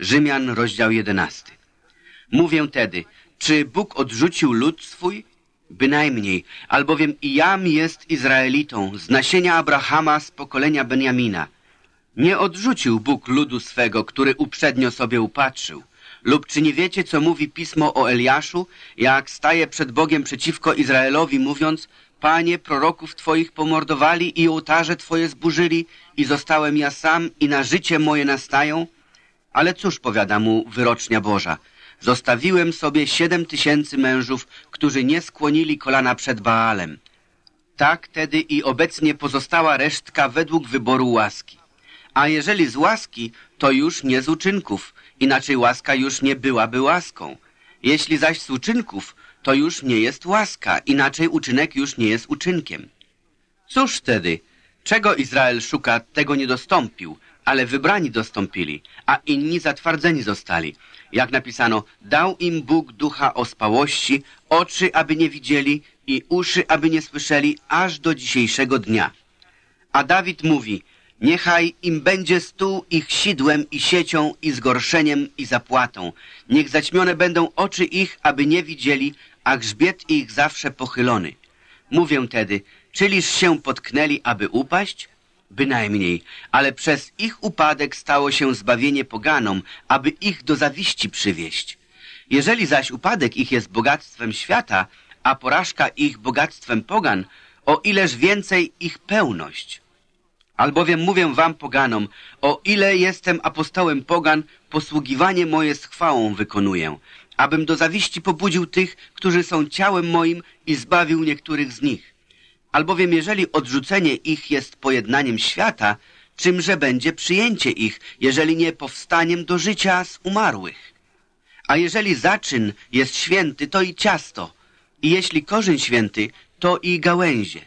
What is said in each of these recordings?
Rzymian, rozdział 11. Mówię tedy, czy Bóg odrzucił lud swój? Bynajmniej, albowiem i jam jest Izraelitą, z nasienia Abrahama, z pokolenia Benjamina. Nie odrzucił Bóg ludu swego, który uprzednio sobie upatrzył. Lub czy nie wiecie, co mówi pismo o Eliaszu, jak staje przed Bogiem przeciwko Izraelowi, mówiąc, Panie, proroków Twoich pomordowali i ołtarze Twoje zburzyli i zostałem ja sam i na życie moje nastają? Ale cóż powiada mu wyrocznia Boża? Zostawiłem sobie siedem tysięcy mężów, którzy nie skłonili kolana przed Baalem. Tak tedy i obecnie pozostała resztka według wyboru łaski. A jeżeli z łaski, to już nie z uczynków, inaczej łaska już nie byłaby łaską. Jeśli zaś z uczynków, to już nie jest łaska, inaczej uczynek już nie jest uczynkiem. Cóż wtedy? Czego Izrael szuka, tego nie dostąpił, ale wybrani dostąpili, a inni zatwardzeni zostali. Jak napisano, dał im Bóg ducha ospałości, oczy, aby nie widzieli i uszy, aby nie słyszeli, aż do dzisiejszego dnia. A Dawid mówi, niechaj im będzie stół ich sidłem i siecią i zgorszeniem i zapłatą. Niech zaćmione będą oczy ich, aby nie widzieli, a grzbiet ich zawsze pochylony. Mówię tedy, czyliż się potknęli, aby upaść? Bynajmniej, ale przez ich upadek stało się zbawienie poganom, aby ich do zawiści przywieść. Jeżeli zaś upadek ich jest bogactwem świata, a porażka ich bogactwem pogan, o ileż więcej ich pełność. Albowiem mówię wam poganom, o ile jestem apostołem pogan, posługiwanie moje z chwałą wykonuję, abym do zawiści pobudził tych, którzy są ciałem moim i zbawił niektórych z nich. Albowiem jeżeli odrzucenie ich jest pojednaniem świata, czymże będzie przyjęcie ich, jeżeli nie powstaniem do życia z umarłych? A jeżeli zaczyn jest święty, to i ciasto, i jeśli korzeń święty, to i gałęzie.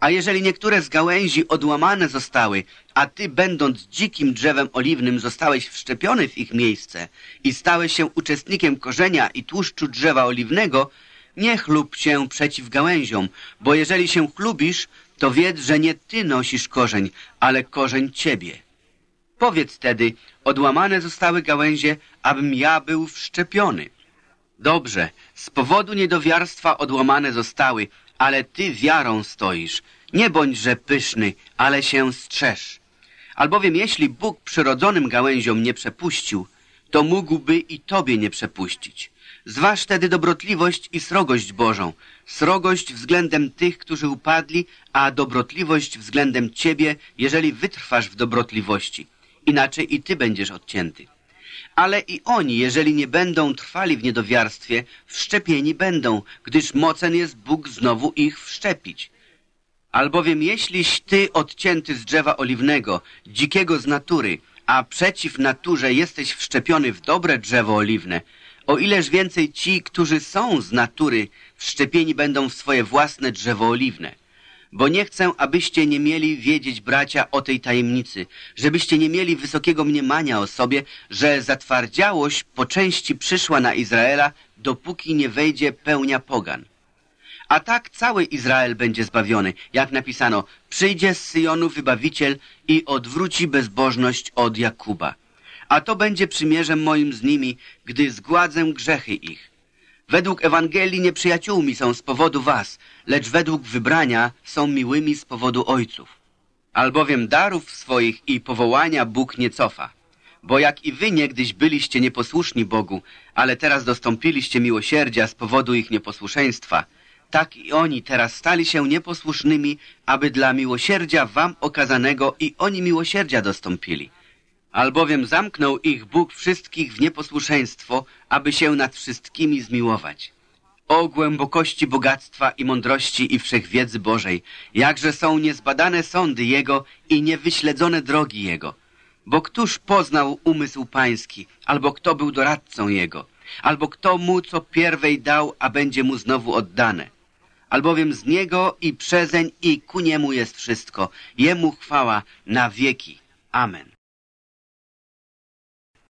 A jeżeli niektóre z gałęzi odłamane zostały, a ty, będąc dzikim drzewem oliwnym, zostałeś wszczepiony w ich miejsce i stałeś się uczestnikiem korzenia i tłuszczu drzewa oliwnego, nie chlub się przeciw gałęziom, bo jeżeli się chlubisz, to wiedz, że nie ty nosisz korzeń, ale korzeń ciebie. Powiedz tedy, odłamane zostały gałęzie, abym ja był wszczepiony. Dobrze, z powodu niedowiarstwa odłamane zostały, ale ty wiarą stoisz. Nie bądźże pyszny, ale się strzeż. Albowiem jeśli Bóg przyrodzonym gałęziom nie przepuścił, to mógłby i tobie nie przepuścić. Zważ tedy dobrotliwość i srogość Bożą, srogość względem tych, którzy upadli, a dobrotliwość względem ciebie, jeżeli wytrwasz w dobrotliwości. Inaczej i ty będziesz odcięty. Ale i oni, jeżeli nie będą trwali w niedowiarstwie, wszczepieni będą, gdyż mocen jest Bóg znowu ich wszczepić. Albowiem jeśliś ty odcięty z drzewa oliwnego, dzikiego z natury, a przeciw naturze jesteś wszczepiony w dobre drzewo oliwne, o ileż więcej ci, którzy są z natury, wszczepieni będą w swoje własne drzewo oliwne. Bo nie chcę, abyście nie mieli wiedzieć, bracia, o tej tajemnicy, żebyście nie mieli wysokiego mniemania o sobie, że zatwardziałość po części przyszła na Izraela, dopóki nie wejdzie pełnia pogan. A tak cały Izrael będzie zbawiony, jak napisano, przyjdzie z Syjonu wybawiciel i odwróci bezbożność od Jakuba a to będzie przymierzem moim z nimi, gdy zgładzę grzechy ich. Według Ewangelii nieprzyjaciółmi są z powodu was, lecz według wybrania są miłymi z powodu ojców. Albowiem darów swoich i powołania Bóg nie cofa. Bo jak i wy niegdyś byliście nieposłuszni Bogu, ale teraz dostąpiliście miłosierdzia z powodu ich nieposłuszeństwa, tak i oni teraz stali się nieposłusznymi, aby dla miłosierdzia wam okazanego i oni miłosierdzia dostąpili albowiem zamknął ich Bóg wszystkich w nieposłuszeństwo, aby się nad wszystkimi zmiłować. O głębokości bogactwa i mądrości i wszechwiedzy Bożej, jakże są niezbadane sądy Jego i niewyśledzone drogi Jego. Bo któż poznał umysł pański, albo kto był doradcą Jego, albo kto mu co pierwej dał, a będzie mu znowu oddane. Albowiem z Niego i przezeń i ku Niemu jest wszystko. Jemu chwała na wieki. Amen.